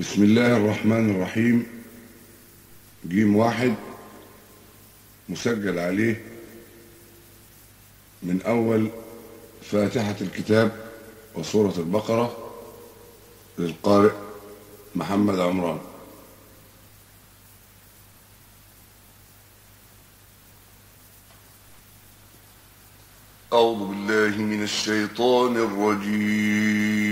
بسم الله الرحمن الرحيم جيم واحد مسجل عليه من أول فاتحة الكتاب وسورة البقرة للقارئ محمد عمران أعوذ بالله من الشيطان الرجيم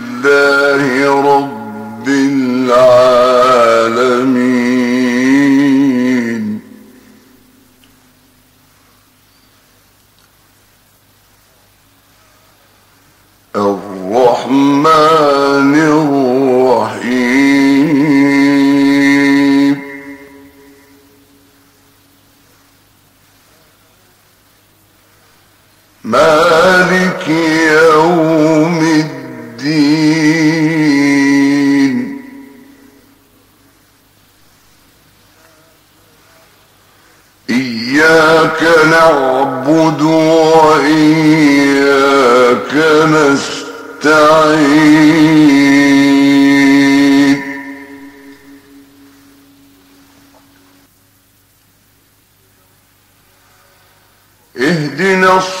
مالك يوم الدين. إياك نعبد وإياك نستعين. اهدنا الصلاة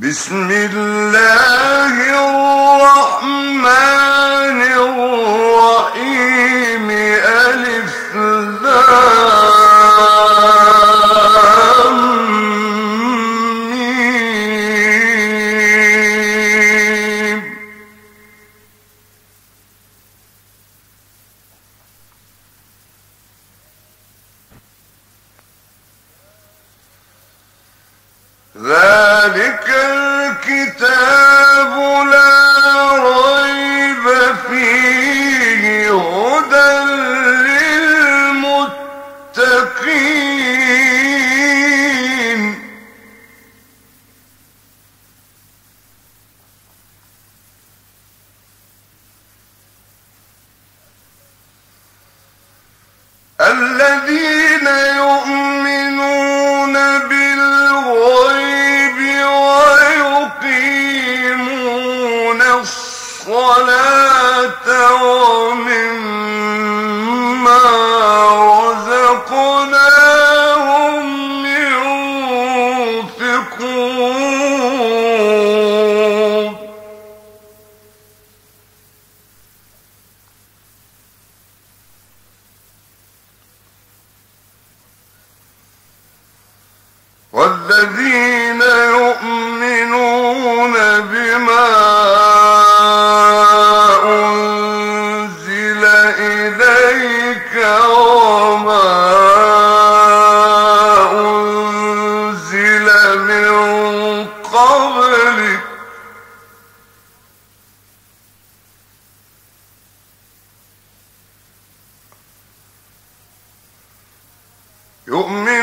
بسم الله الرحمن الذين يؤمنون بالغيب ويقيمون الصلاة ومن يؤمن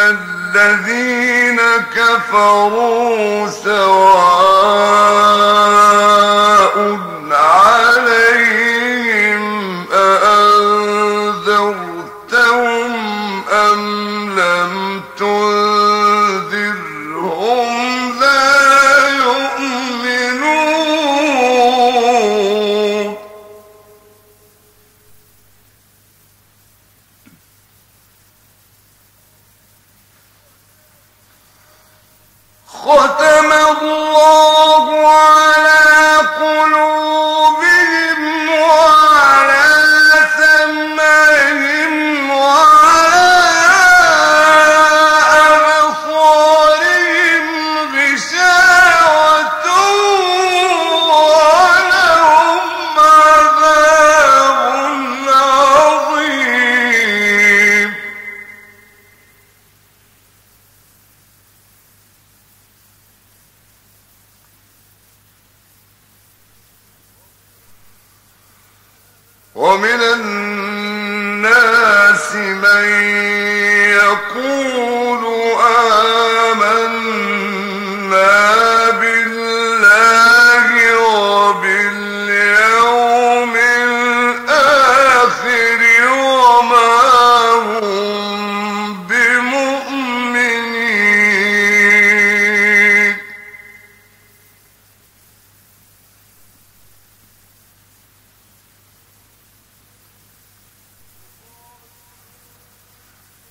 الذين كفروا سواء ومن الناس من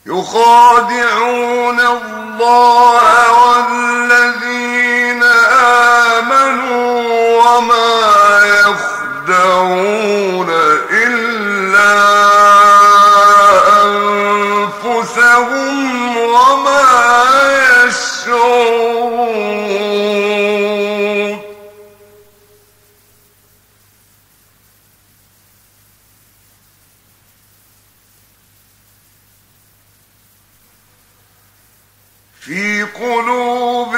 يخادعون الله والله في قلوب